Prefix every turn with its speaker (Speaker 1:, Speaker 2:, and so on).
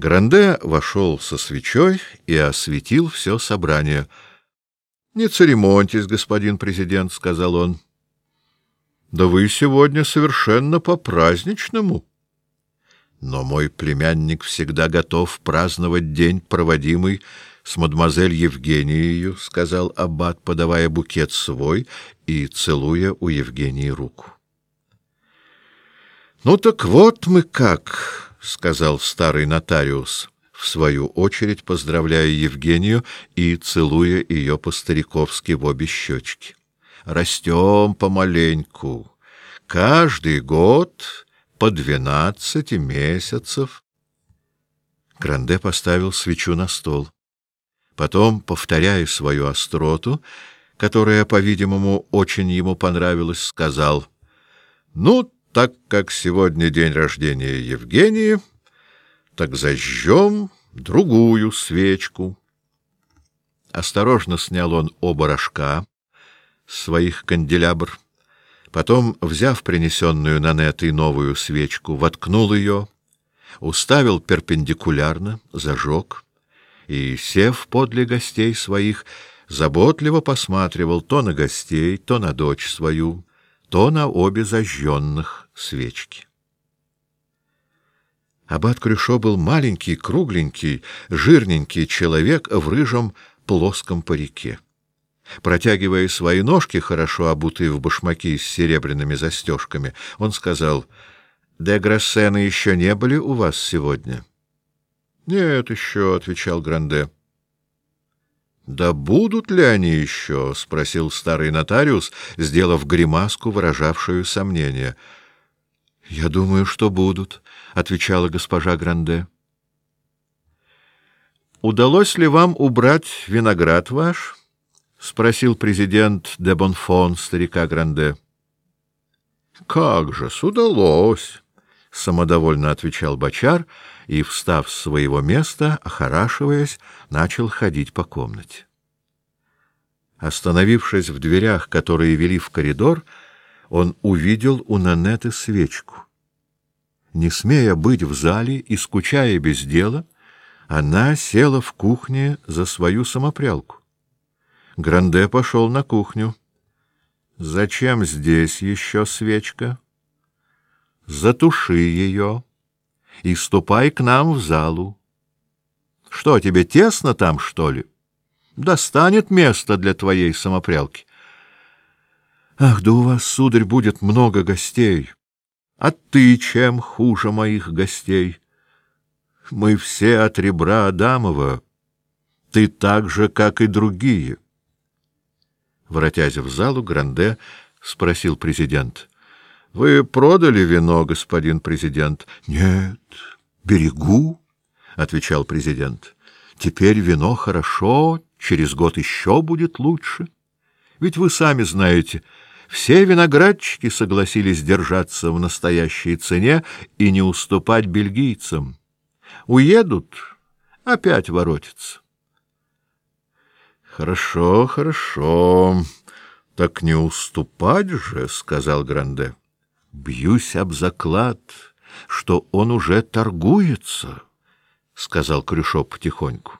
Speaker 1: Гранде вошел со свечой и осветил все собрание. — Не церемоньтесь, господин президент, — сказал он. — Да вы сегодня совершенно по-праздничному. Но мой племянник всегда готов праздновать день, проводимый с мадемуазель Евгенией, — сказал аббат, подавая букет свой и целуя у Евгении руку. — Ну так вот мы как! — сказал старый нотариус, в свою очередь поздравляя Евгению и целуя ее по-стариковски в обе щечки. — Растем помаленьку. Каждый год по двенадцати месяцев. Гранде поставил свечу на стол. Потом, повторяя свою остроту, которая, по-видимому, очень ему понравилась, сказал, — Ну, так как сегодня день рождения Евгении, так зажжем другую свечку. Осторожно снял он оба рожка своих канделябр, потом, взяв принесенную Нанетой новую свечку, воткнул ее, уставил перпендикулярно, зажег и, сев подле гостей своих, заботливо посматривал то на гостей, то на дочь свою, то на обе зажженных свечки. Аббат Крюшо был маленький, кругленький, жирненький человек в рыжем плоском парике. Протягивая свои ножки, хорошо обутые в башмаки с серебряными застежками, он сказал, «Де Грассены еще не были у вас сегодня?» «Нет еще», — отвечал Гранде. Да будут ли они еще? спросил старый нотариус, сделав гримаску, выражавшую сомнение. Я думаю, что будут, отвечала госпожа Гранде. Удалось ли вам убрать виноград ваш? спросил президент де Бонфон старика Гранде. Как же, удалось, самодовольно отвечал бочар и, встав с своего места, охорашиваясь, начал ходить по комнате. Остановившись в дверях, которые вели в коридор, он увидел у Нанеты свечку. Не смея быть в зале и скучая без дела, она села в кухне за свою самопрялку. Гранде пошел на кухню. Зачем здесь еще свечка? Затуши ее и ступай к нам в залу. Что, тебе тесно там, что ли? Достанет место для твоей самопрялки. Ах, да у вас, сударь, будет много гостей. А ты чем хуже моих гостей? Мы все от ребра Адамова. Ты так же, как и другие. Воротясь в залу, Гранде спросил президент. — Вы продали вино, господин президент? — Нет, берегу, — отвечал президент. — Теперь вино хорошо, через год еще будет лучше. Ведь вы сами знаете, все виноградчики согласились держаться в настоящей цене и не уступать бельгийцам. Уедут, опять воротятся. — Хорошо, хорошо, так не уступать же, — сказал Гранде. Бьюсь об заклад, что он уже торгуется, — сказал Крюшов потихоньку.